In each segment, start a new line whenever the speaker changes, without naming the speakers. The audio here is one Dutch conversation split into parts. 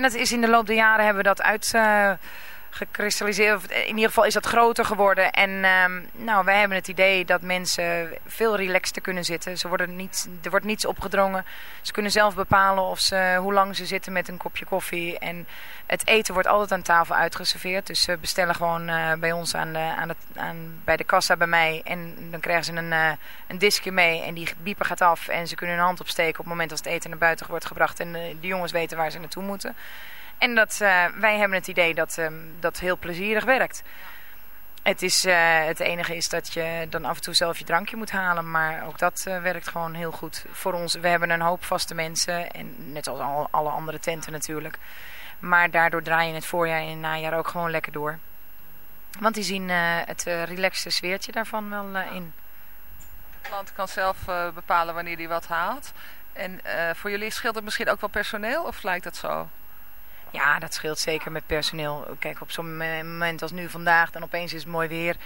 En dat is in de loop der jaren hebben we dat uit... Gekristalliseerd. In ieder geval is dat groter geworden. En um, nou, wij hebben het idee dat mensen veel relaxter kunnen zitten. Ze worden niet, er wordt niets opgedrongen. Ze kunnen zelf bepalen of ze, hoe lang ze zitten met een kopje koffie. En het eten wordt altijd aan tafel uitgeserveerd. Dus ze bestellen gewoon uh, bij ons aan de, aan het, aan, bij de kassa bij mij. En dan krijgen ze een, uh, een diskje mee. En die bieper gaat af. En ze kunnen hun hand opsteken op het moment als het eten naar buiten wordt gebracht. En de jongens weten waar ze naartoe moeten. En dat, uh, wij hebben het idee dat um, dat heel plezierig werkt. Het, is, uh, het enige is dat je dan af en toe zelf je drankje moet halen. Maar ook dat uh, werkt gewoon heel goed voor ons. We hebben een hoop vaste mensen. En net als al, alle andere tenten natuurlijk. Maar daardoor draai je het voorjaar en het najaar ook gewoon lekker door. Want die zien het relaxte sfeertje daarvan wel in.
De klant kan zelf bepalen wanneer hij wat haalt. En voor jullie scheelt het misschien ook wel personeel of lijkt dat zo?
Ja, dat scheelt zeker met personeel. Kijk, op zo'n moment als nu vandaag, dan opeens is het mooi weer.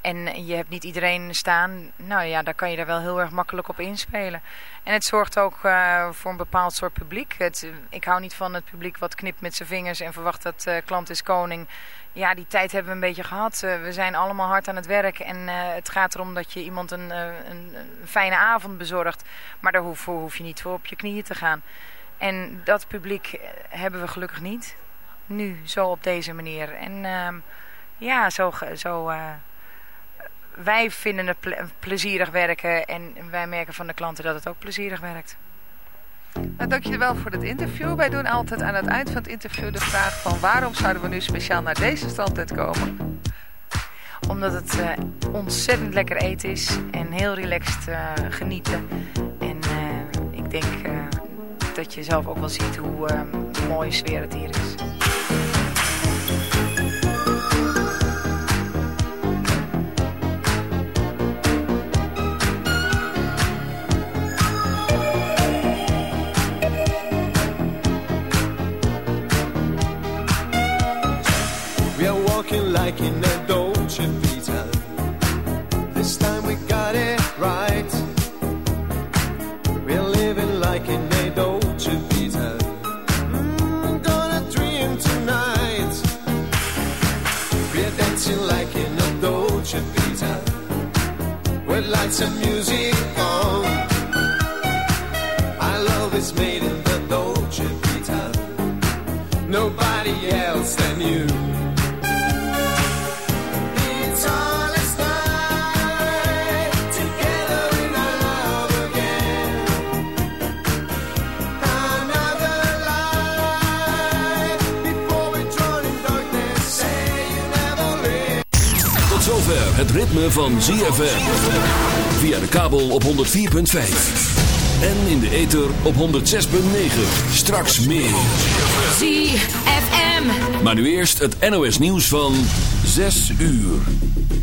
En je hebt niet iedereen staan. Nou ja, daar kan je er wel heel erg makkelijk op inspelen. En het zorgt ook uh, voor een bepaald soort publiek. Het, ik hou niet van het publiek wat knipt met zijn vingers en verwacht dat uh, klant is koning. Ja, die tijd hebben we een beetje gehad. We zijn allemaal hard aan het werk. En het gaat erom dat je iemand een, een, fijne avond bezorgt. Maar daarvoor hoef je niet voor op je knieën te gaan. En dat publiek hebben we gelukkig niet. Nu, zo op deze manier. En uh, ja, zo... zo uh, wij vinden het ple plezierig werken en wij merken van de klanten dat het ook plezierig werkt.
Nou, dank je wel voor het interview. Wij doen altijd aan het eind van het interview de vraag van waarom zouden we nu speciaal naar deze standtent komen?
Omdat het uh, ontzettend lekker eten is en heel relaxed uh, genieten. En uh, ik denk dat je zelf ook wel ziet hoe uh, mooie sfeer het hier is.
We are walking like in a Dolce Vita. This time we got it Dolce Vita. With lights and music on. Our love is made in the Dolce Vita. Nobody else than you.
Het ritme van ZFM. Via de kabel op 104.5. En in de ether op 106.9. Straks meer.
ZFM.
Maar nu eerst het NOS nieuws van 6 uur.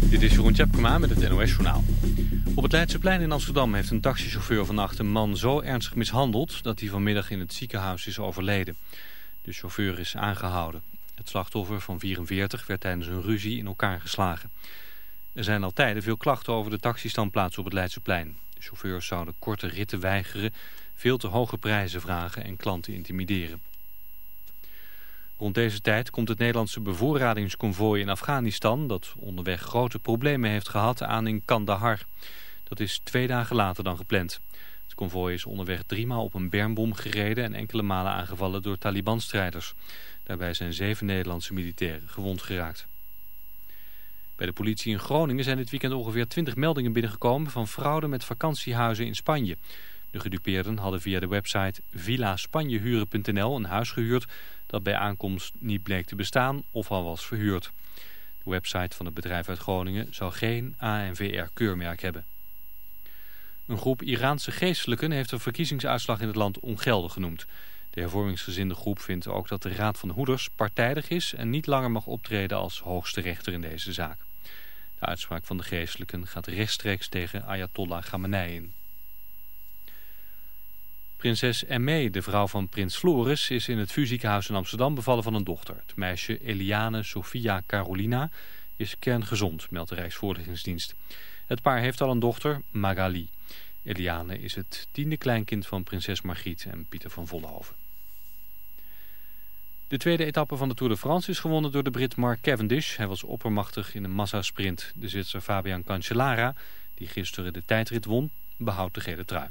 Dit is Jeroen Tjepkema met het NOS Journaal. Op het Leidseplein in Amsterdam heeft een taxichauffeur vannacht een man zo ernstig mishandeld... dat hij vanmiddag in het ziekenhuis is overleden. De chauffeur is aangehouden. Het slachtoffer van 44 werd tijdens een ruzie in elkaar geslagen. Er zijn al tijden veel klachten over de taxistandplaats op het Leidseplein. De chauffeurs zouden korte ritten weigeren, veel te hoge prijzen vragen en klanten intimideren. Rond deze tijd komt het Nederlandse bevoorradingsconvooi in Afghanistan... dat onderweg grote problemen heeft gehad aan in Kandahar. Dat is twee dagen later dan gepland. Het konvooi is onderweg driemaal op een bermbom gereden... en enkele malen aangevallen door Taliban-strijders. Daarbij zijn zeven Nederlandse militairen gewond geraakt. Bij de politie in Groningen zijn dit weekend ongeveer 20 meldingen binnengekomen... van fraude met vakantiehuizen in Spanje... De gedupeerden hadden via de website villaspanjehuren.nl een huis gehuurd dat bij aankomst niet bleek te bestaan of al was verhuurd. De website van het bedrijf uit Groningen zou geen ANVR-keurmerk hebben. Een groep Iraanse geestelijken heeft de verkiezingsuitslag in het land ongeldig genoemd. De hervormingsgezinde groep vindt ook dat de Raad van Hoeders partijdig is en niet langer mag optreden als hoogste rechter in deze zaak. De uitspraak van de geestelijken gaat rechtstreeks tegen Ayatollah Khamenei in. Prinses Emme, de vrouw van prins Floris, is in het VU-ziekenhuis in Amsterdam bevallen van een dochter. Het meisje Eliane Sofia Carolina is kerngezond, meldt de Rijksvoorlichtingsdienst. Het paar heeft al een dochter, Magali. Eliane is het tiende kleinkind van prinses Margriet en Pieter van Vollenhoven. De tweede etappe van de Tour de France is gewonnen door de Brit Mark Cavendish. Hij was oppermachtig in een massasprint. De Zwitser Fabian Cancellara, die gisteren de tijdrit won, behoudt de gele trui.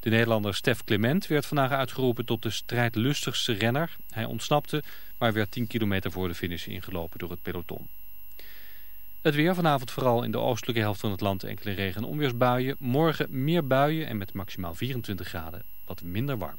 De Nederlander Stef Clement werd vandaag uitgeroepen tot de strijdlustigste renner. Hij ontsnapte, maar werd 10 kilometer voor de finish ingelopen door het peloton. Het weer vanavond vooral in de oostelijke helft van het land enkele regen- en onweersbuien. Morgen meer buien en met maximaal 24 graden wat minder warm.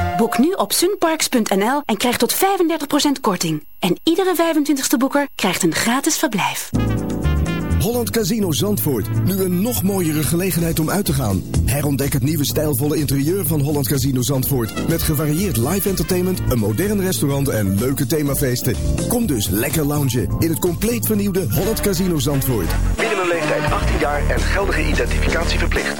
Boek nu op sunparks.nl en krijg tot 35% korting. En iedere 25ste boeker krijgt een gratis verblijf.
Holland Casino Zandvoort. Nu een nog mooiere gelegenheid om uit te gaan. Herontdek het nieuwe stijlvolle interieur van Holland Casino Zandvoort. Met gevarieerd live entertainment, een modern restaurant en leuke themafeesten. Kom dus lekker loungen in het compleet vernieuwde Holland Casino Zandvoort.
Minimum leeftijd 18 jaar en geldige identificatie verplicht.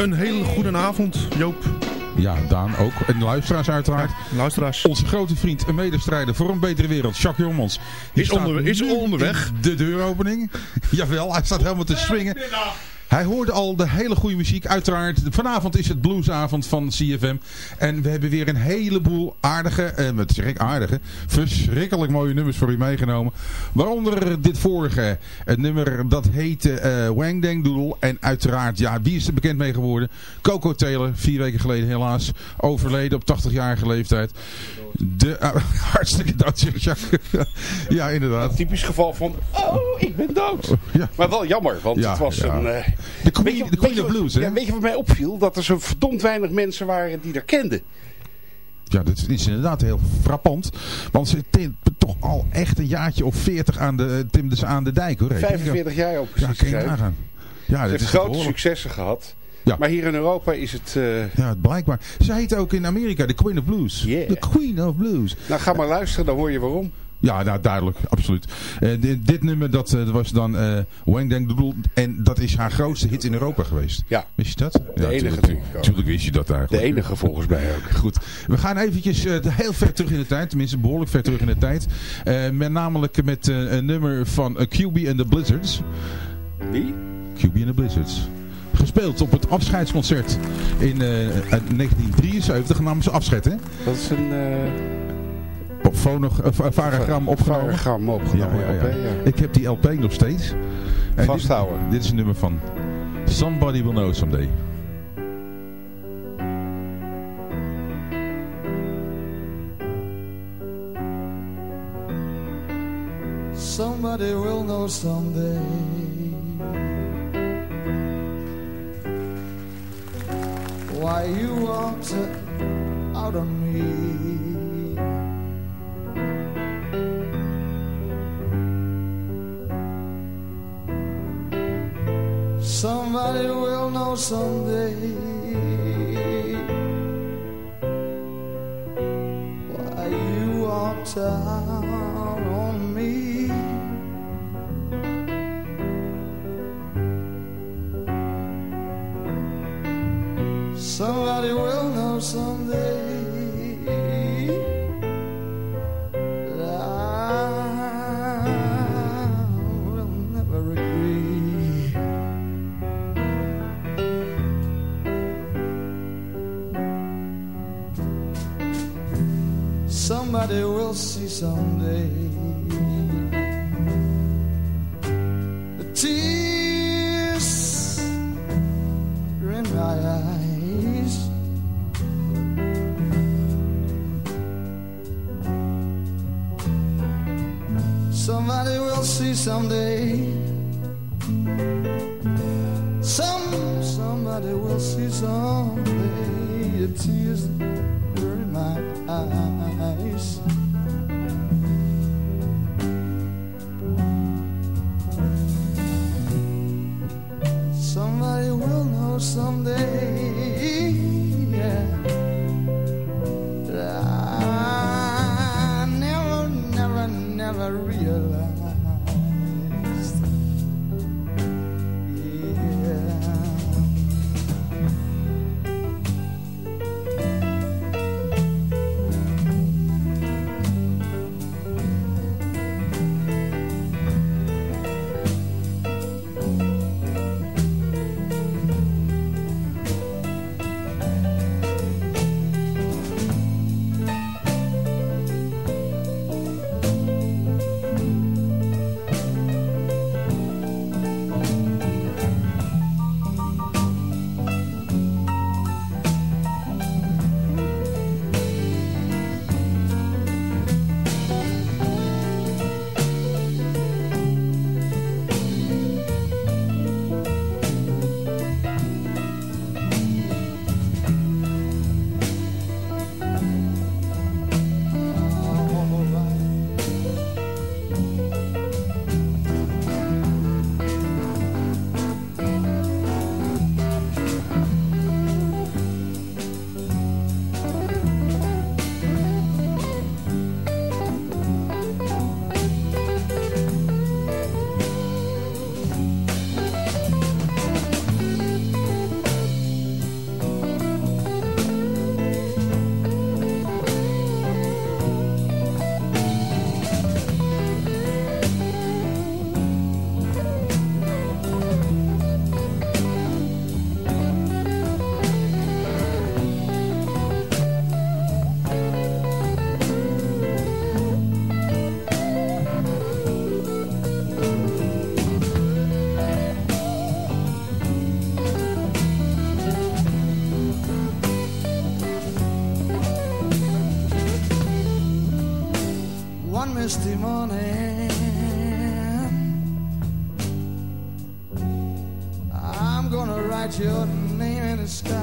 Een hele goede avond, Joop.
Ja, Daan ook. En luisteraars uiteraard.
Ja, luisteraars.
Onze grote vriend en medestrijder voor een betere wereld, Jacques
Is, onder, is onderweg.
De deuropening. Jawel, hij staat helemaal te swingen. Hij hoorde al de hele goede muziek. Uiteraard, vanavond is het bluesavond van CFM. En we hebben weer een heleboel aardige, eh, wat zeg ik aardige, verschrikkelijk mooie nummers voor u meegenomen. Waaronder dit vorige, het nummer dat heette eh, Wang Dang Doodle. En uiteraard, ja, wie is er bekend mee geworden? Coco Taylor, vier weken geleden helaas, overleden op 80-jarige leeftijd. De, uh, hartstikke dood, Jacques. ja, inderdaad.
Een typisch geval van, oh, ik ben dood.
Ja.
Maar wel jammer, want
Ja,
het was
ja.
een... eh,
De Queen,
je-
de of Blues, hè?
Ja, weet je wat mij opviel? Dat er zo verdomd weinig mensen waren die er kenden.
Ja, dat is inderdaad heel frappant. Want ze toch al echt een jaartje of 40 aan de, timde ze aan de dijk, hoor.
45 jaar op
Ja,
precies
kan je nagaan. Ja,
Ze heeft grote successen gehad.
Ja.
Maar hier in Europa is het... eh,
Ja, blijkbaar. Ze heet ook in Amerika de Queen of Blues.
Yeah.
De Queen of Blues.
Nou, ga maar luisteren, dan hoor je waarom.
Ja, nou, duidelijk. Absoluut. Eh, dit, dit nummer, dat, eh, was dan eh Wang Dang Doodle. En dat is haar grootste hit in Europa geweest.
Ja.
Wist je dat?
De enige
tuurlijk.
natuurlijk ook.
Tuurlijk wist je dat
De
eigenlijk.
enige volgens mij ook.
Goed. We gaan eventjes heel ver terug in de tijd. Tenminste, behoorlijk ver terug in de tijd. Met namelijk met een nummer van uh, QB and the Blizzards.
Wie?
QB and the Blizzards. Gespeeld op het afscheidsconcert in eh, uit 1973. Namen ze afscheid, hè?
Dat is een... eh
Op fonog, uh, Varagram opgenomen.
Varagram
Ja,
opgenomen.
ja, ja.
LP, ja.
Ik heb die LP nog steeds. En
Vasthouden.
Dit, dit is een nummer van Somebody Will Know Someday.
Somebody will know someday. Why you walked out on me. Somebody will know someday. Why you walked out someday the tears are in my eyes. Somebody will see someday. I realize morning. I'm gonna write your name in the sky.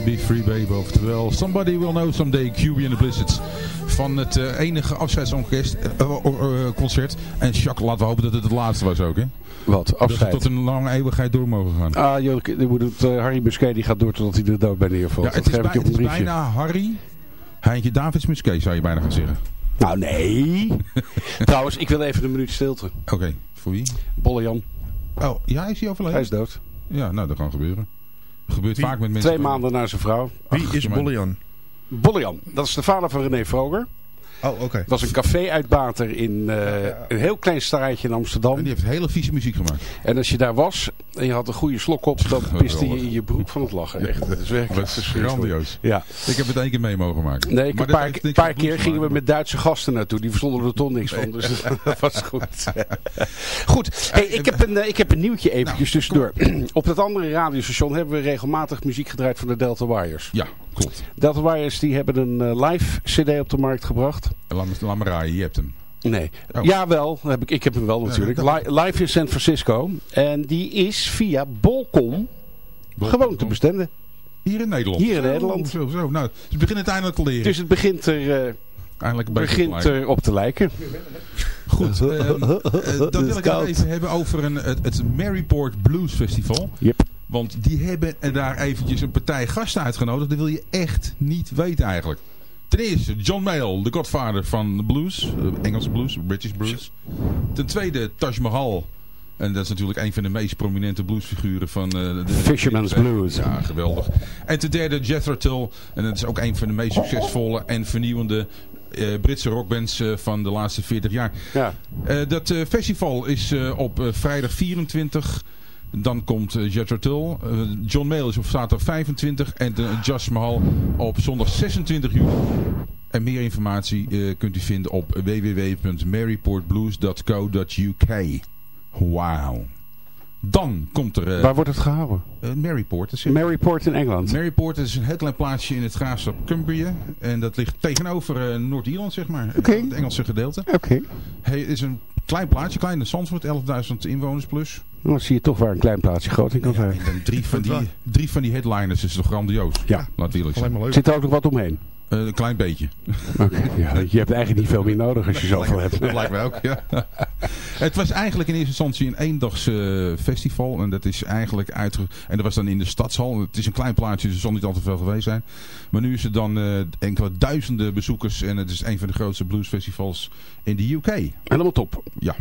Wanna be free baby,
oftewel Somebody Will Know Someday, QB and the Blizzards. Van het eh, enige afscheidsorkest, eh, eh, concert. En Jacques, laten we hopen dat het het laatste was ook, hè?
Wat?
Dat
Afscheid?
tot een lange eeuwigheid door mogen gaan.
Ah, joh, ik moet het, Harry Busquet die gaat door totdat hij er dood bij neervalt.
Ja, het
dat
is, bij- het is bijna Harry, Heintje Davids Musquet, zou je bijna gaan zeggen.
Nou, nee. Trouwens, ik wil even een minuut stilte.
Oké, voor wie?
Bolle Jan.
Oh, ja, is hij overleden?
Hij is dood.
Ja, nou, dat kan gebeuren. Dat gebeurt
Wie?
vaak met mensen.
Twee maanden na zijn vrouw.
Wie is
jammer.
Bollejan?
Bollejan, dat is de vader van René Vroger.
Oh, oké.
Was een café-uitbater in eh, een heel klein straatje in Amsterdam.
En die heeft hele vieze muziek gemaakt.
En als je daar was en je had een goede slok op, dan piste je in je broek van het lachen. Echt, dat is werkelijk
Dat is
verschrikkelijk.
grandioos.
Ja.
Ik heb het één keer mee mogen maken.
Nee, een paar, paar keer gingen we met Duitse gasten naartoe. Die verstonden er toch niks van. Dus dat was goed. goed, hey, ik, heb een, eh, ik heb een nieuwtje eventjes tussendoor. Op dat andere radiostation hebben we regelmatig muziek gedraaid van de Delta Wires.
Ja, klopt.
Delta Wires die hebben een eh, live cd op de markt gebracht.
Laat me, laat me raaien, je hebt hem.
Nee.
Oh.
Jawel, heb ik, ik heb hem wel natuurlijk. Li- live in San Francisco. En die is via Bolcom gewoon te bestellen.
Hier in Nederland.
Hier in Nederland.
Zo, zo. Nou, ze beginnen het eindelijk te leren.
Dus het begint er, eh,
Eindelijk
begint er op te lijken.
Goed, ehm, eh, dan wil ik het even hebben over een, het, het Maryport Blues Festival.
Yep.
Want die hebben daar eventjes een partij gasten uitgenodigd. Dat wil je echt niet weten eigenlijk. Ten eerste John Mayall, de godvader van de blues. eh, Engelse blues, British blues. Ten tweede Taj Mahal. En dat is natuurlijk een van de meest prominente bluesfiguren van eh, de...
Fisherman's Blues.
Ja, geweldig. En ten derde Jethro Tull. En dat is ook een van de meest succesvolle en vernieuwende eh, Britse rockbands van de laatste 40 jaar.
Ja.
Dat festival is op vrijdag 24. Dan komt uh, Jethro Tull. Eh, John Mayall is op zaterdag 25. En de Just Mahal op zondag 26 juli. En meer informatie eh, kunt u vinden op www.maryportblues.co.uk. Wauw. Dan komt er... eh,
Waar wordt het gehouden?
eh, Maryport. Is
Maryport in Engeland.
Maryport is een heel klein plaatsje in het graafschap Cumbria. En dat ligt tegenover eh, Noord-Ierland, zeg maar. Het Engelse gedeelte.
Oké.
Hij is een klein plaatsje, kleine Zandvoort, 11.000 inwoners plus.
Nou, Dan zie je toch waar een klein plaatsje groot in kan zijn.
Drie van die, drie van die headliners is toch grandioos.
Ja.
Laat eerlijk zijn.
Alleen maar leuk.
Zit er ook nog wat omheen?
Eh, een klein beetje.
Ja, je hebt eigenlijk niet veel meer nodig als je zoveel hebt.
Dat lijkt mij ook, ja. Het was eigenlijk in eerste instantie een eendagse eh, festival. En dat is eigenlijk uitge... En dat was dan in de stadshal. Het is een klein plaatsje, dus er zal niet al te veel geweest zijn. Maar nu is het dan eh, enkele duizenden bezoekers. En het is een van de grootste bluesfestivals in de UK.
Helemaal top.
Ja.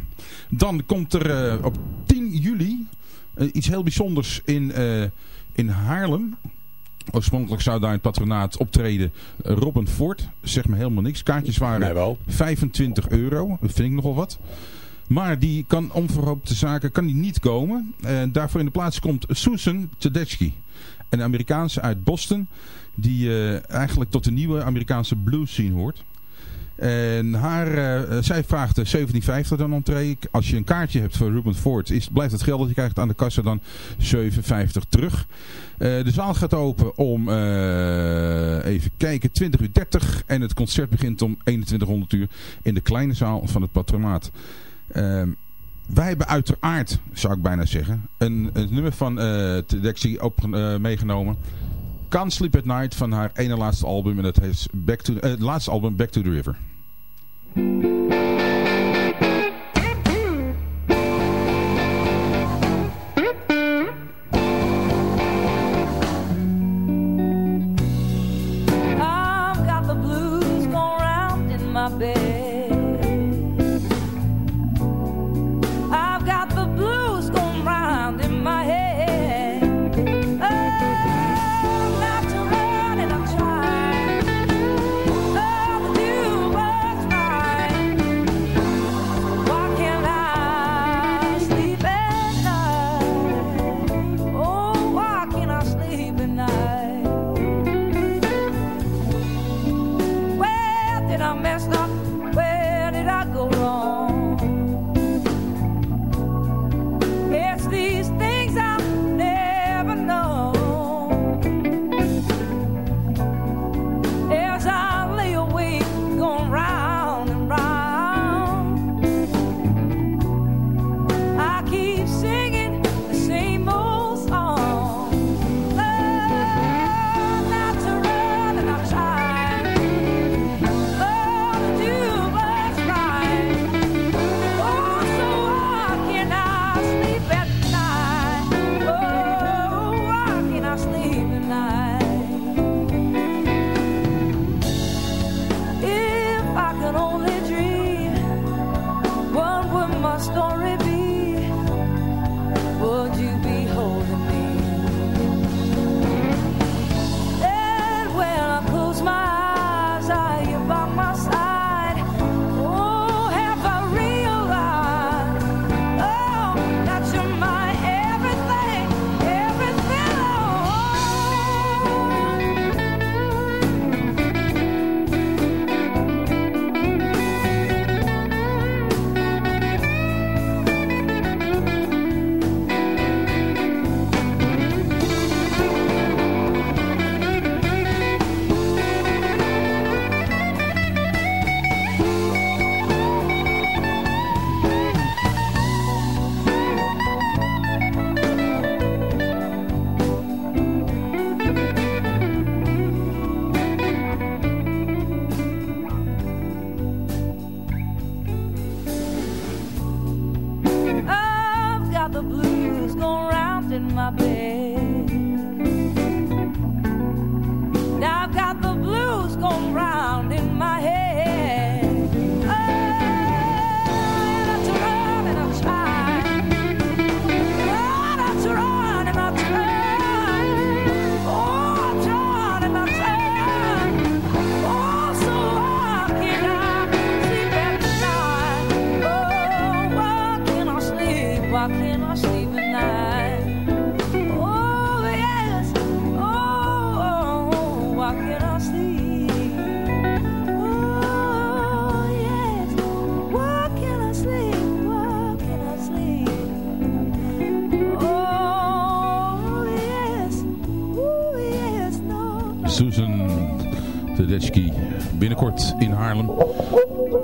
Dan komt er op 10 juli iets heel bijzonders in, in Haarlem.
Oorspronkelijk zou daar in het patronaat optreden eh, Robin Ford. Zeg me helemaal niks. Kaartjes waren 25 euro. Dat vind ik nogal wat. Maar die kan onverhoopte zaken kan die niet komen. En daarvoor in de plaats komt Susan Tedeschi. Een Amerikaanse uit Boston. Die eh, eigenlijk tot de nieuwe Amerikaanse blues scene hoort. En haar, eh, zij vraagt 17,50 dan entree. Als je een kaartje hebt voor Ruben Ford, is, blijft het geld dat je krijgt aan de kassa dan 7,50 terug. Eh, de zaal gaat open om, eh, even kijken, 20 uur 30. En het concert begint om 2100 uur in de kleine zaal van het patronaat. Ehm, wij hebben uiteraard, zou ik bijna zeggen, een, een nummer van uh, Tedexi op, meegenomen. Can't Sleep at Night van haar ene laatste album. En dat heeft Back to, het laatste album Back to the River.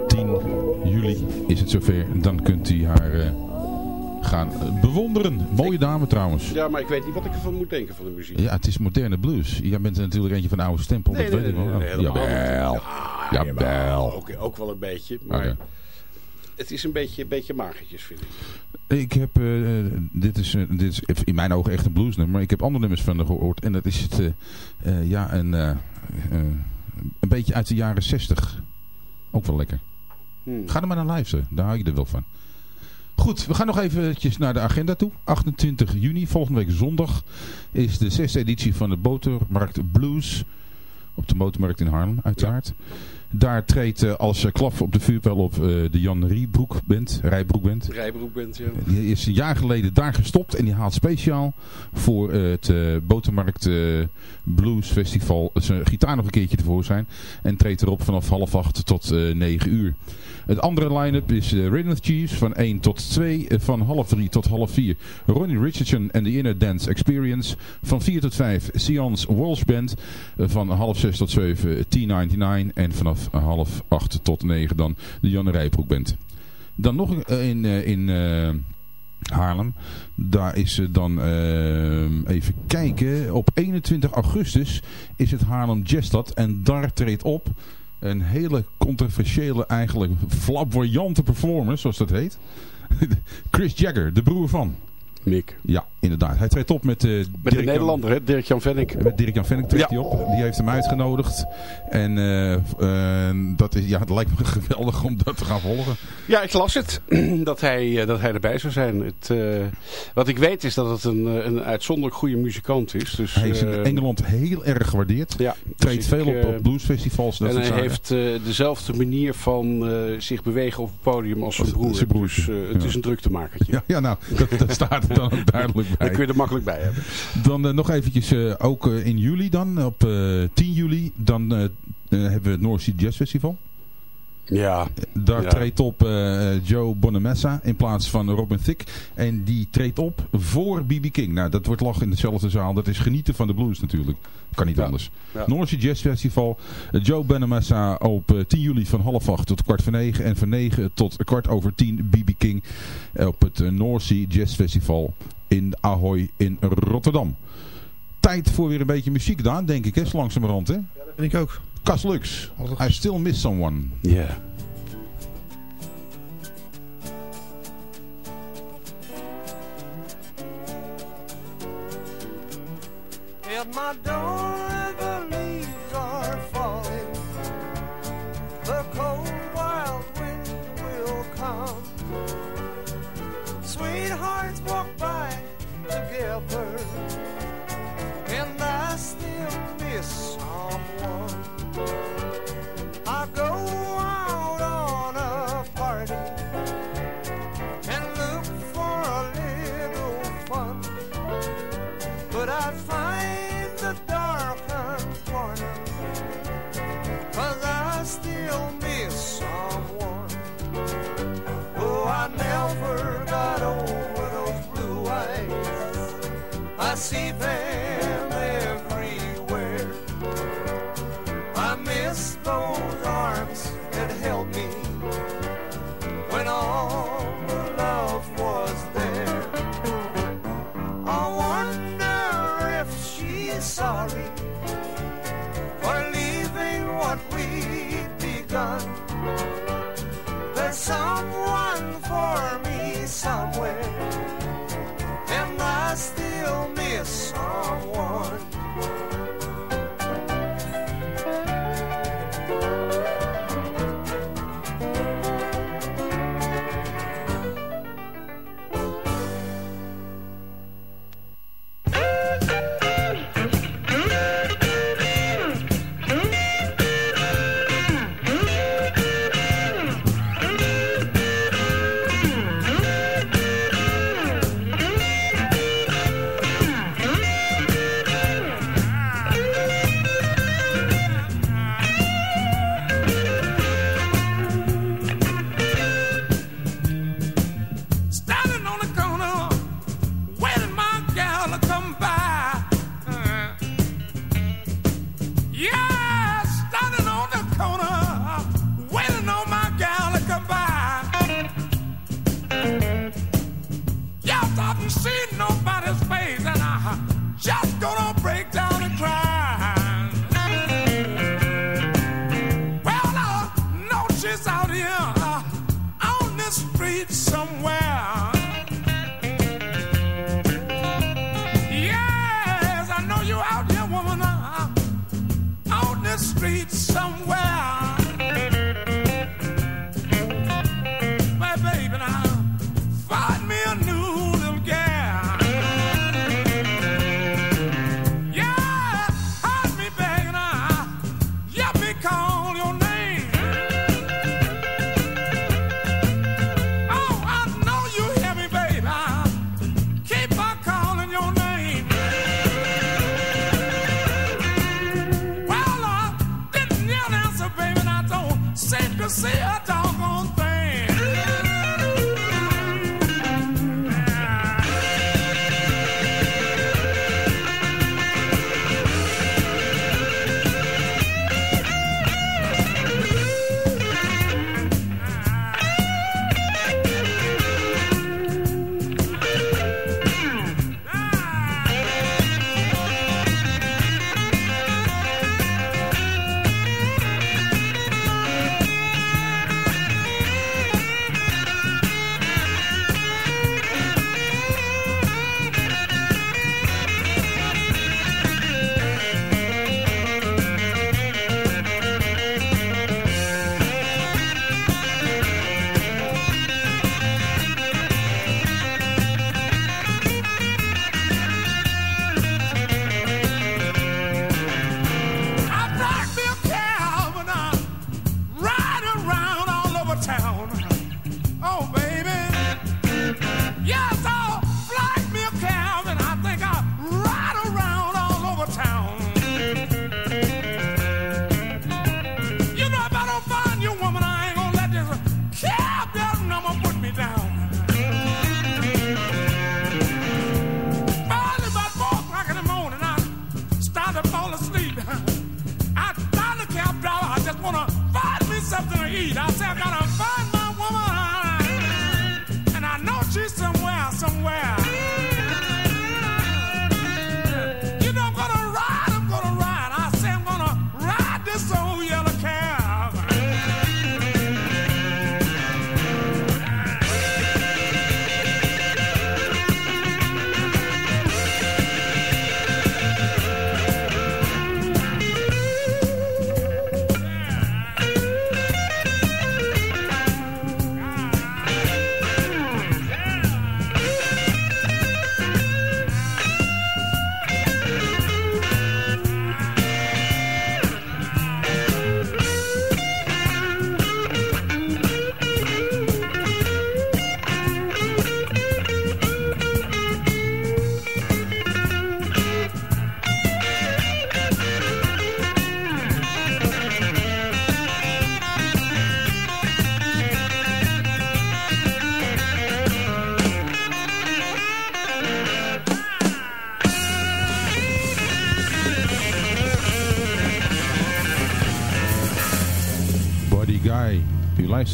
10 juli is het zover. Dan kunt u haar eh, gaan eh, bewonderen. Mooie dame trouwens.
Ja, maar ik weet niet wat ik ervan moet denken van de muziek.
Ja, het is moderne blues. Jij bent natuurlijk eentje van de oude stempel.
Nee,
dat
nee,
weet ik
nee,
wel.
nee, helemaal
Jawel. Jawel.
Ook, ook wel een beetje. Maar het is een beetje, een beetje magertjes, vind ik.
Ik heb, eh, dit, is, dit is in mijn ogen echt een bluesnummer. Maar ik heb andere nummers van haar gehoord. En dat is het, ja, een, een beetje uit de jaren 60. Ook wel lekker.
Hmm.
Ga er maar naar luisteren. Daar hou je er wel van.
Goed, we gaan nog eventjes naar de agenda toe. 28 juni, volgende week zondag, is de zesde editie van de Botermarkt Blues. Op de Botermarkt in Haarlem, uiteraard. Daar treedt uh, als uh, klap op de vuurpijl op uh, de Jan Riebroek Band, Rijbroek Band.
Rijbroek Band, ja.
Die is een jaar geleden daar gestopt en die haalt speciaal voor het Botermarkt Blues Festival zijn gitaar nog een keertje tevoorschijn. En treedt erop vanaf half acht tot negen uur. Het andere line-up is uh, Rhythm of Chiefs van 1 tot 2, uh, van half 3 tot half 4. Ronnie Richardson en the Inner Dance Experience. Van 4 tot 5 Sion's Walsh Band. Uh, van half 6 tot 7 T99. En vanaf half 8 tot 9 dan de Janne Rijbroek Band. Dan nog in, in Haarlem. Daar is dan, even kijken, op 21 augustus is het Haarlem Jazzstad. En daar treedt op een hele controversiële, eigenlijk flamboyante performance, zoals dat heet. Chris Jagger, de broer van.
Mick.
Ja, inderdaad. Hij treedt op met... Uh,
met de Nederlander, hè? Dirk-Jan Vennik.
Met Dirk-Jan Vennik treedt ja. hij op. Die heeft hem uitgenodigd. En uh, uh, dat, is, ja, het lijkt me geweldig om dat te gaan volgen.
Ja, ik las het. dat, hij, dat hij erbij zou zijn. Het, wat ik weet is dat het een, een uitzonderlijk goede muzikant is. Dus,
hij is in Engeland heel erg gewaardeerd.
Ja,
treedt dus veel op, op bluesfestivals.
Dat en hij heeft dezelfde manier van zich bewegen op het podium als zijn broer.
Zijn.
Dus het
ja.
is een druktemakertje.
Ja, ja nou, dat, dat staat er dan duidelijk bij.
Kun je er makkelijk bij hebben.
Dan uh, nog eventjes, uh, ook uh, in juli dan, op 10 juli, dan hebben we het North Sea Jazz Festival.
Ja.
Daar
ja.
treedt op uh, Joe Bonamessa in plaats van Robin Thicke. En die treedt op voor B.B. King. Nou, dat wordt lachen in dezelfde zaal. Dat is genieten van de blues natuurlijk. Kan niet
ja.
anders.
Ja.
North Sea Jazz Festival. Uh, Joe Bonamessa op uh, 10 juli van half acht tot kwart voor negen. En van negen tot kwart over tien B.B. King op het North Sea Jazz Festival in Ahoy in Rotterdam. Tijd voor weer een beetje muziek dan, denk ik, hè, zo langzamerhand, hè? Ja,
dat denk ik ook.
Cas Lux, I Still Miss Someone.
Yeah.
At my door the leaves are falling The cold wild wind will come Sweethearts walk by together And I still miss someone I go out on a party And look for a little fun. But I find the darkened corner Cause I still miss someone. Oh, I never got over those blue eyes. I see them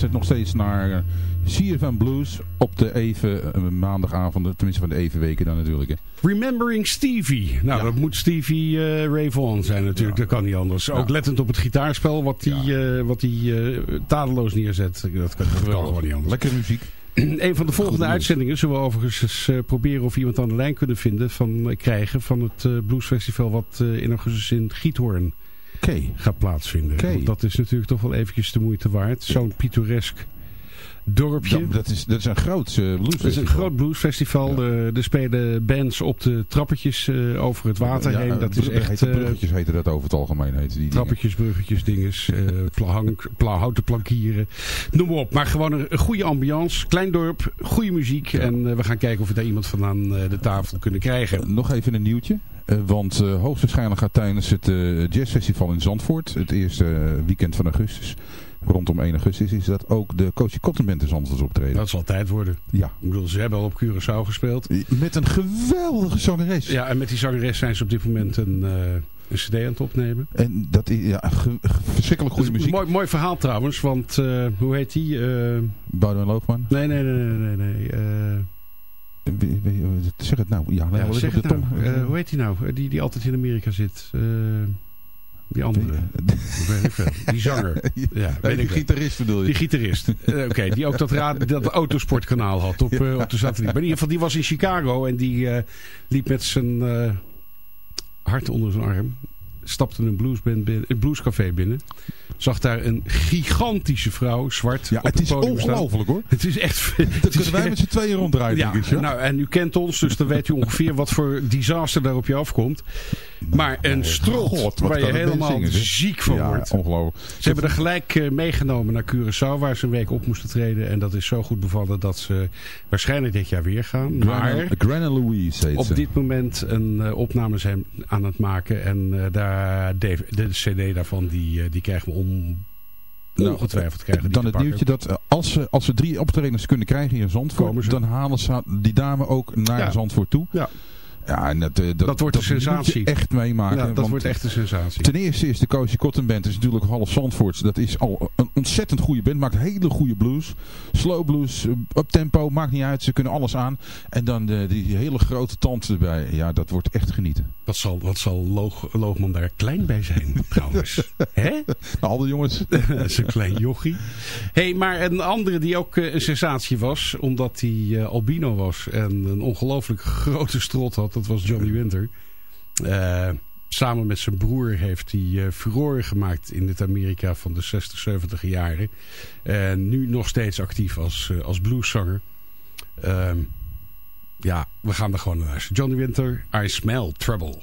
luistert nog steeds naar eh, CFM Blues op de even uh, maandagavond, tenminste van de even weken dan natuurlijk. Hè.
Remembering Stevie. Nou, ja. dat moet Stevie uh, Ray Vaughan zijn natuurlijk. Ja. Dat kan niet anders. Ja. Ook lettend op het gitaarspel wat hij uh, wat die, tadeloos neerzet. Dat kan, dat kan gewoon niet anders.
Lekkere muziek.
Een van de volgende uitzendingen zullen we overigens eens uh, proberen of iemand aan de lijn kunnen vinden van, uh, krijgen van het uh, bluesfestival wat in augustus in Giethoorn gaat plaatsvinden. Dat is natuurlijk toch wel eventjes de moeite waard. Zo'n pittoresk dorpje.
Ja, dat, is, dat is een groot uh, bluesfestival.
Dat is een groot bluesfestival. Ja. Er spelen bands op de trappetjes uh, over het water
ja,
heen. Dat
is
echt,
heet, bruggetjes heten dat over het algemeen. Heet die
trappetjes,
dingen.
bruggetjes, dinges. Uh, pla pla houten plankieren. Noem maar op. Maar gewoon een, goede ambiance. Klein dorp, goede muziek. En we gaan kijken of we daar iemand van aan de tafel kunnen krijgen.
nog even een nieuwtje. want hoogstwaarschijnlijk gaat tijdens het jazzfestival in Zandvoort. Het eerste weekend van augustus rondom 1 augustus is dat ook de Coachy Cotton Band is anders optreden.
Dat zal tijd worden.
Ja.
Ik bedoel, ze hebben al op Curaçao gespeeld.
Met een geweldige zangeres.
Ja, en met die zangeres zijn ze op dit moment een, uh, een cd aan het opnemen.
En dat is ja, verschrikkelijk goede muziek.
Mooi, mooi verhaal trouwens, want uh, hoe heet die? Uh...
Boudewijn Loogman?
Nee, nee, nee, nee, nee. nee
zeg het nou. Ja,
ja zeg het nou. hoe heet die nou? Die, die altijd in Amerika zit. Die andere. die zanger.
Ja, nee, die gitarist bedoel je?
Die gitarist. Uh, Oké, okay, die ook dat, raad, dat autosportkanaal had op, uh, op de satelliet. Maar in ieder geval, die was in Chicago en die uh, liep met zijn hart onder zijn arm. Stapte een bluesband binnen, een bluescafé binnen. Zag daar een gigantische vrouw, zwart.
Ja, het is ongelooflijk hoor.
Het is echt...
Dat kunnen wij met z'n tweeën ronddraaien.
Ja,
ik, ja,
nou, en u kent ons, dus dan weet u ongeveer wat voor disaster daar op je afkomt. Maar een strot
God,
waar je helemaal zingen, ziek van
ja,
wordt.
Ongelooflijk.
Ze hebben er gelijk uh, meegenomen naar Curaçao, waar ze een week op moesten treden. En dat is zo goed bevallen dat ze waarschijnlijk dit jaar weer gaan. Maar
Grana Louise heet
op dit moment een uh, opname zijn aan het maken. En uh, daar, de, de, cd daarvan, die, die krijgen we om ongetwijfeld krijgen.
Dan het nieuwtje dat uh, als ze, als ze drie optredens kunnen krijgen in Zandvoort, dan halen ze die dame ook naar
ja.
Zandvoort toe.
Ja.
Ja, en dat, uh, dat,
dat wordt een sensatie.
echt meemaken.
Ja, dat
want
wordt echt een sensatie.
Ten eerste is de Cozy Cotton Band is natuurlijk half Zandvoorts. Dat is al een ontzettend goede band. Maakt hele goede blues. Slow blues, up tempo, maakt niet uit. Ze kunnen alles aan. En dan de, die hele grote tand erbij. Ja, dat wordt echt genieten.
Wat zal, wat zal Loog, Loogman daar klein bij zijn trouwens? Hè?
Nou, al die jongens.
dat is een klein jochie. hey, maar een andere die ook een sensatie was. Omdat hij uh, albino was. En een ongelooflijk grote strot had. Dat was Johnny Winter. Uh, samen met zijn broer heeft hij uh, furoren gemaakt in het Amerika van de 60, 70 jaren. En nu nog steeds actief als, uh, als blueszanger. Uh, ja, we gaan er gewoon naar. Johnny Winter, I Smell Trouble.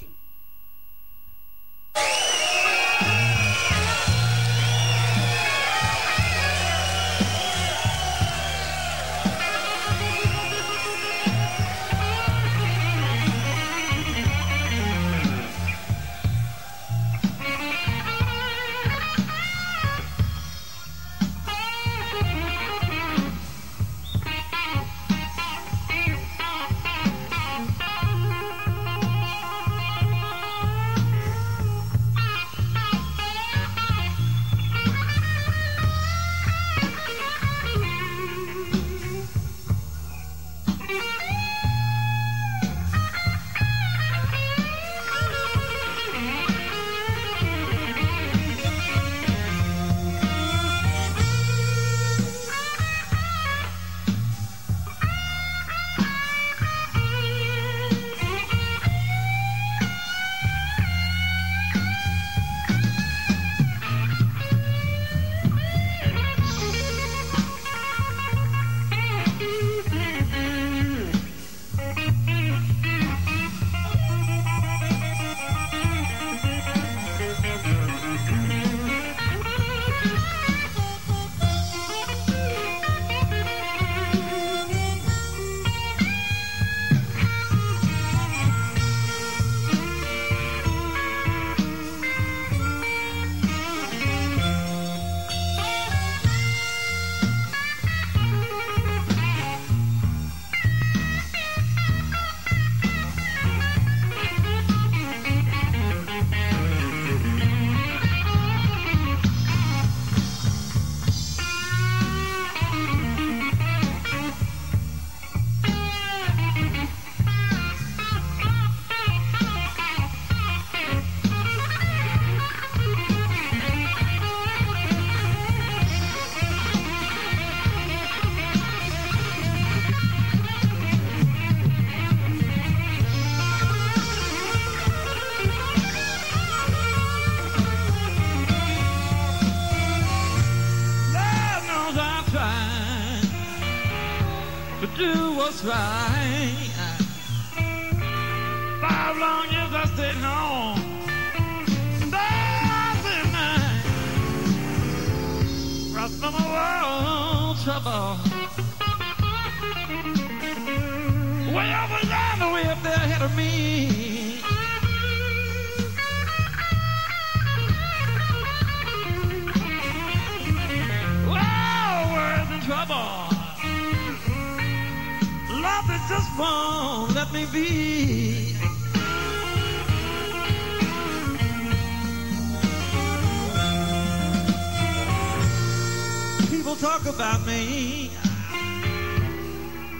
About me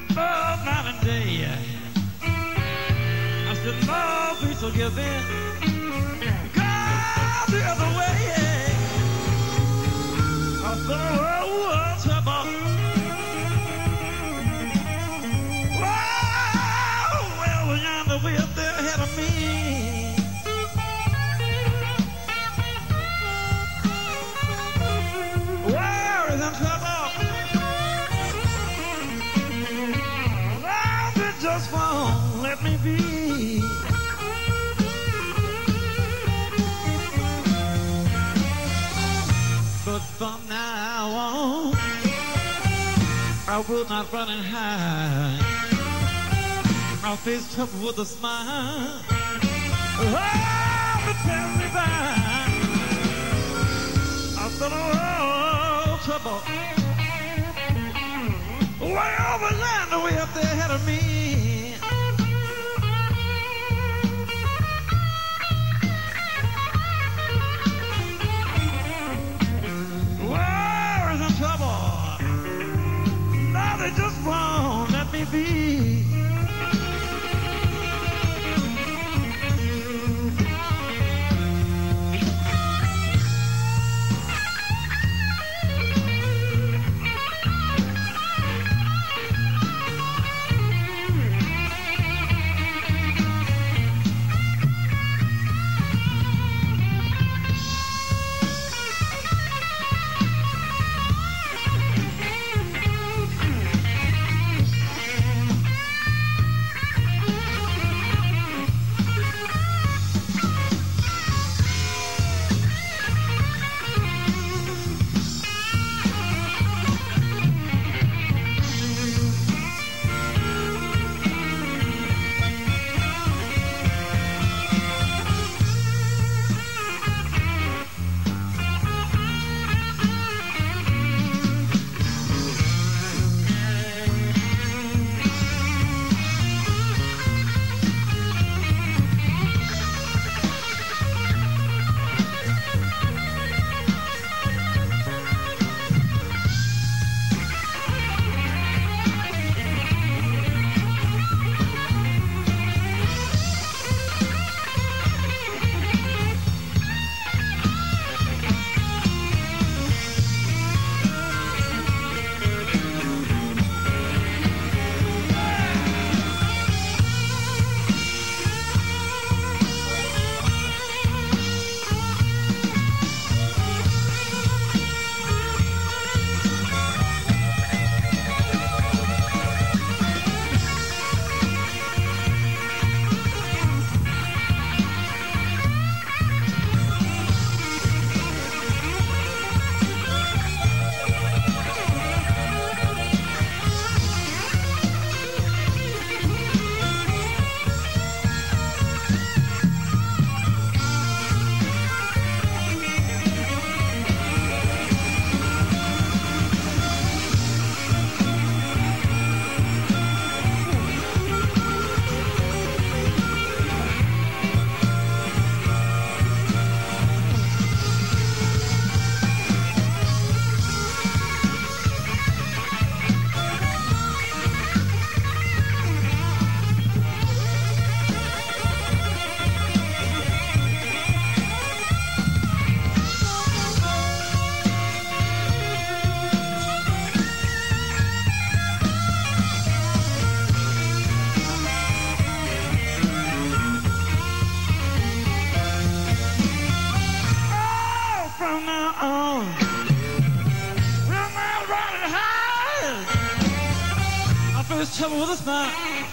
both night and day. I said, no, please forgive me. God, the other way. I said, oh, oh, trouble. I will not run and hide. I'll face trouble with a smile. Oh, but tell me by. I said, oh, trouble. Way over yonder, way up there ahead of me.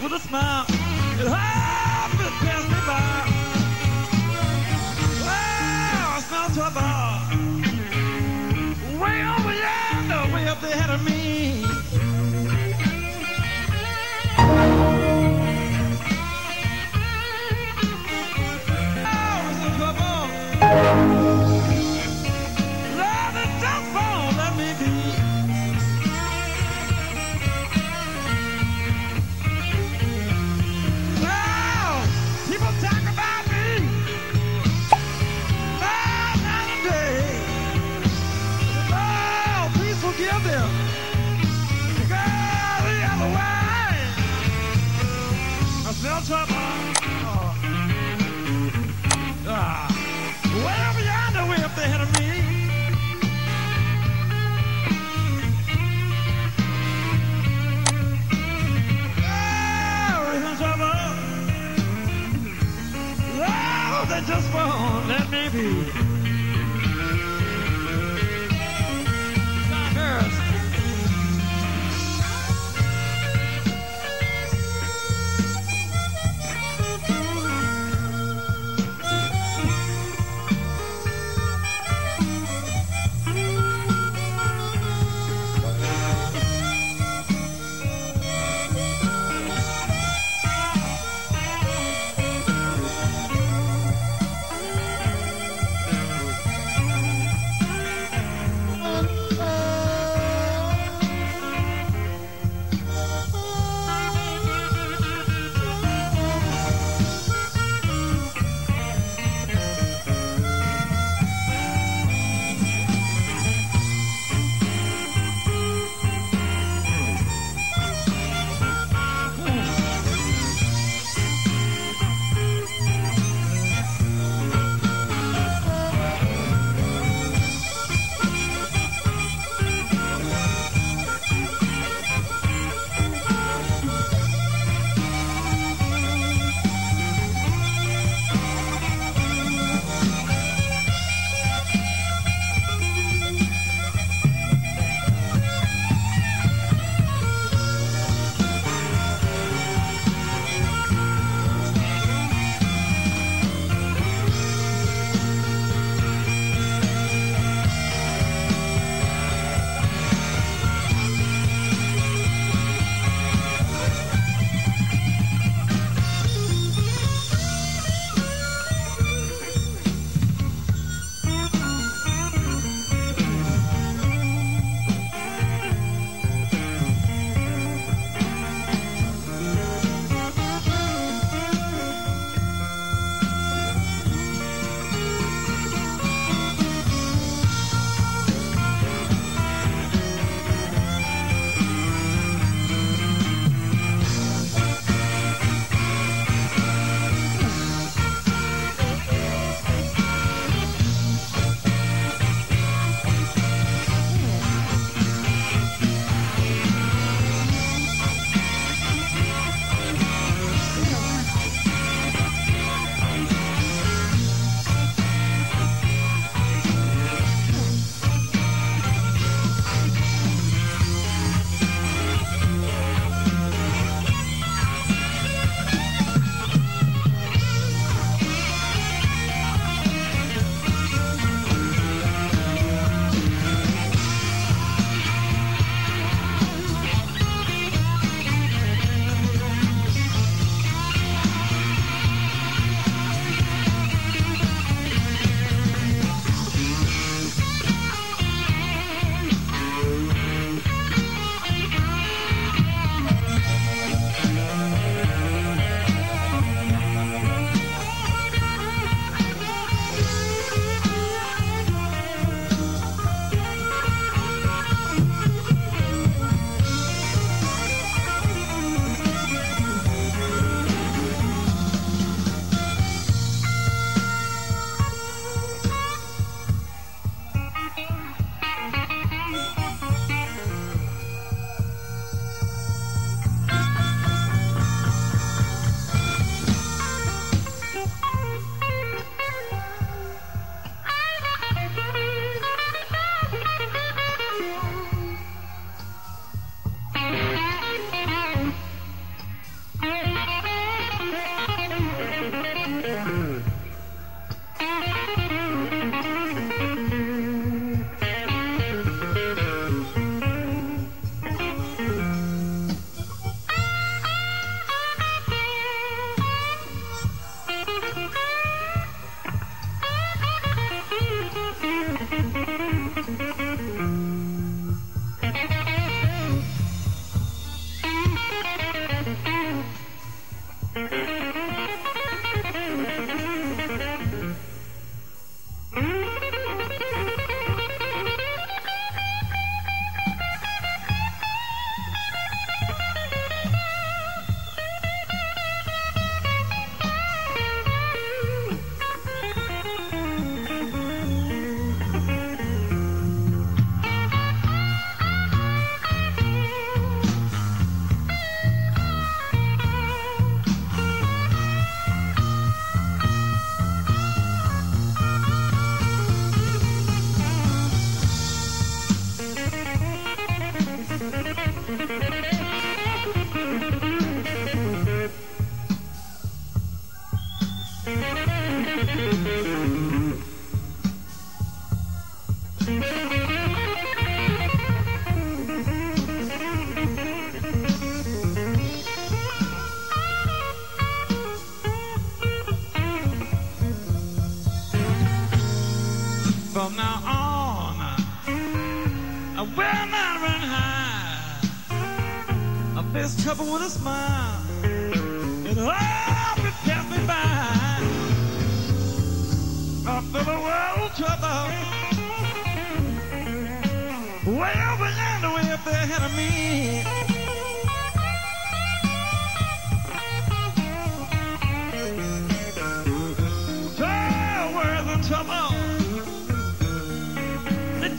Applaudissements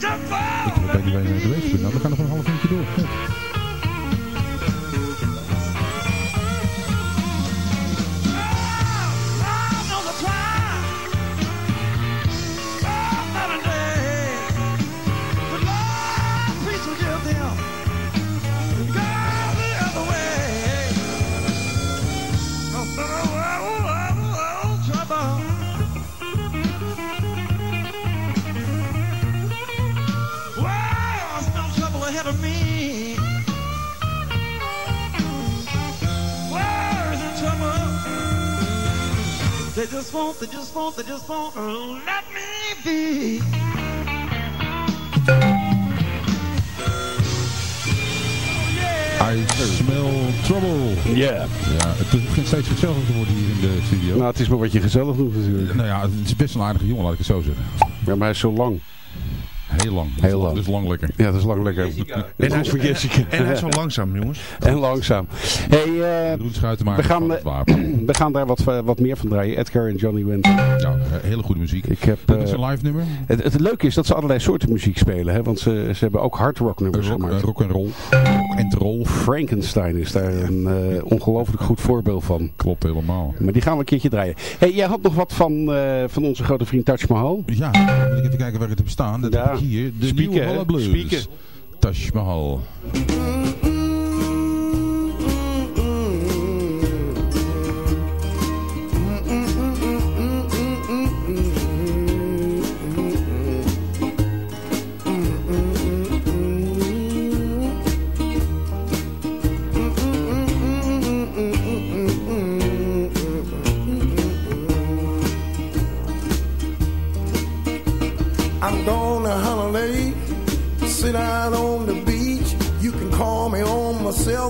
just fall.
Ik weet niet waar je mee geweest bent. Nou, we gaan nog een half uurtje door.
Just won't, they just won't, they just won't let me be.
I smell trouble.
Ja.
Ja, het begint steeds gezelliger te worden hier in de studio.
Nou, het is maar wat je gezellig doet natuurlijk.
Nou ja, het is best een aardige jongen, laat ik het zo zeggen.
Ja, maar hij is zo lang.
Heel lang.
Heel lang.
Dus lang lekker.
Ja, dat is lang lekker. En hij is voor Jessica.
En hij is zo langzaam, jongens.
En langzaam. Hey, eh, we, gaan, eh, we gaan daar wat, eh, wat meer van draaien. Edgar en Johnny Winter.
Ja, hele goede muziek.
Ik heb,
Dat is een live nummer.
het, het leuke is dat ze allerlei soorten muziek spelen. Hè? Want ze, ze hebben ook hard rock nummers
Rock,
gemaakt.
rock and roll. Rock and roll.
Frankenstein is daar een eh, ongelooflijk goed voorbeeld van.
Klopt helemaal.
Maar die gaan we een keertje draaien. Hey, jij had nog wat van, eh, van onze grote vriend Taj Mahal.
Ja, dan moet ik even kijken waar het op staat. Dat
Ja.
heb ik hier. De
Spieken,
nieuwe Blues.
Spieken.
Taj Mahal.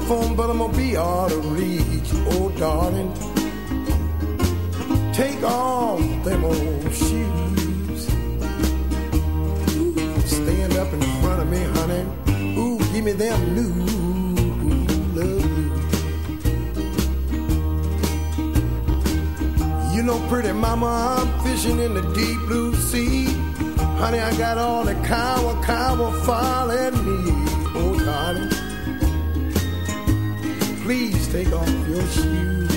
Phone, but I'm gonna be out of reach. Oh, darling, take off them old shoes. Stand up in front of me, honey. Ooh, give me them new love. You know, pretty mama, I'm fishing in the deep blue sea. Honey, I got all the cow, cow following me. Please take off your shoes.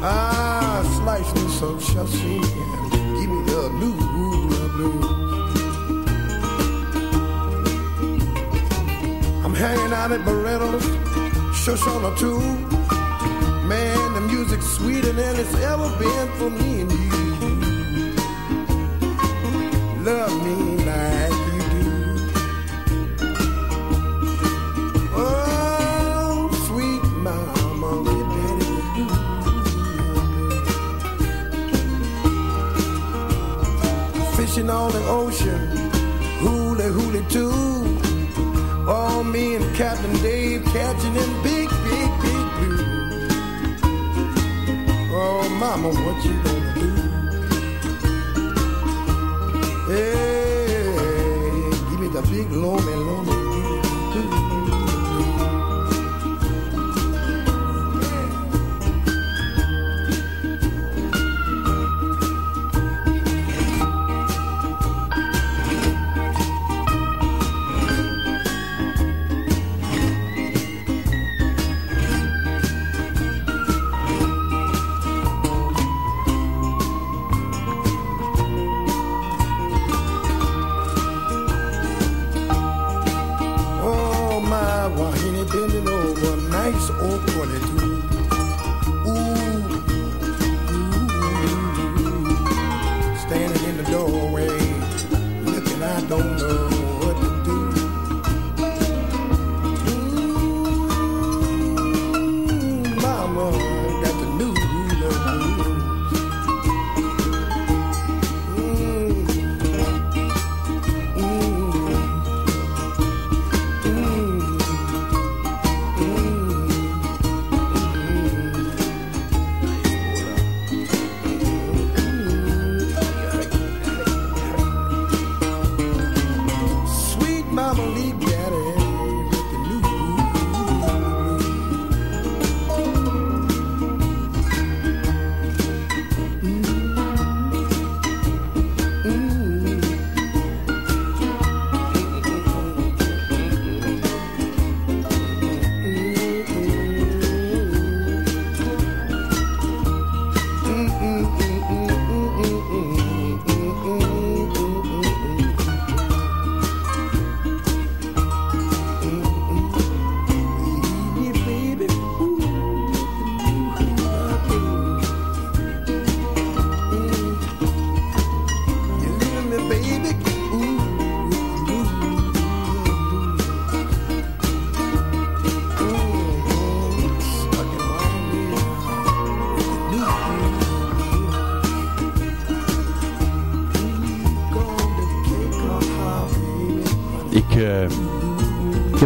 Ah, slice me some sashimi and give me the new blues. I'm hanging out at Barretto's, Shoshana too. Man, the music's sweeter than it's ever been for me and you. Hooly too. Oh, me and Captain Dave catching them big, big, big blues. Oh, mama, what you gonna do? Hey, give me the big loamy, loamy. Oh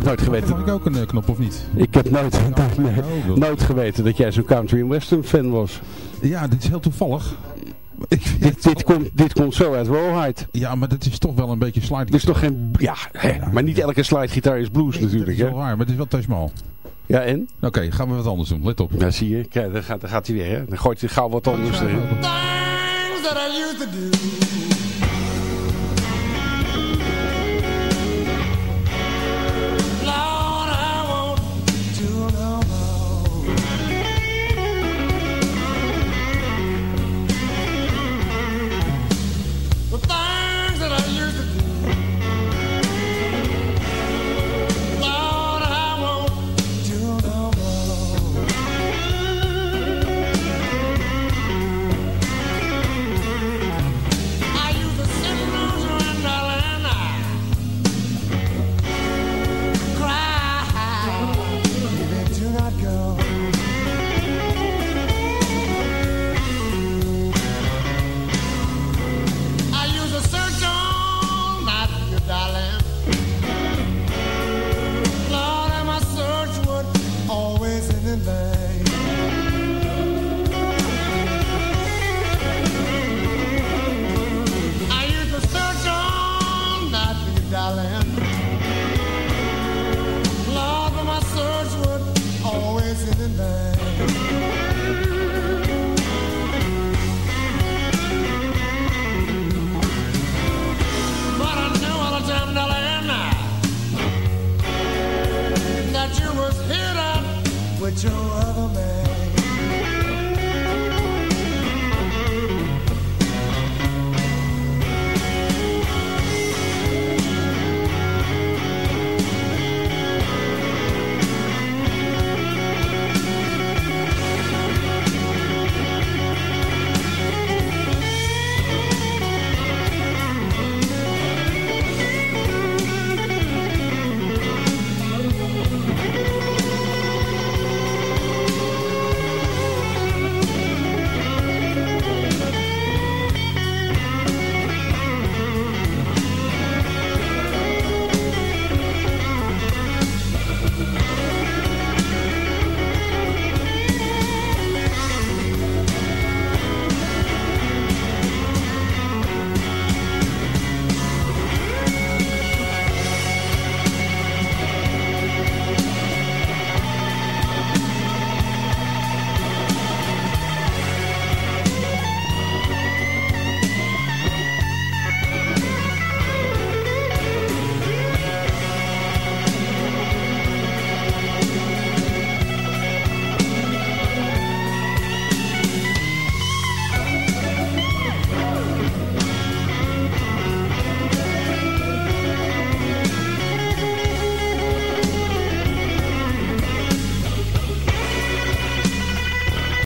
nooit geweten...
Mag ik ook een eh, knop of niet?
Ik heb nooit, nee,
dat-
nooit geweten dat jij zo'n country en western fan was.
Ja, dit is heel toevallig. Ik vind
Dit, dit, komt, dit komt zo uit Rawhide.
Ja, maar dat is toch wel een beetje slide.
Het is toch geen... Ja, hè, maar niet elke slidegitaar is blues
Dat
natuurlijk,
is
hè?
wel waar, maar het is wel te smal.
Ja, en?
Oké, gaan we wat anders doen. Let op.
Ja, zie je. Kijk, daar gaat, daar gaat hij weer, hè? Dan gooit hij gauw wat anders erin.
Things that I used to do.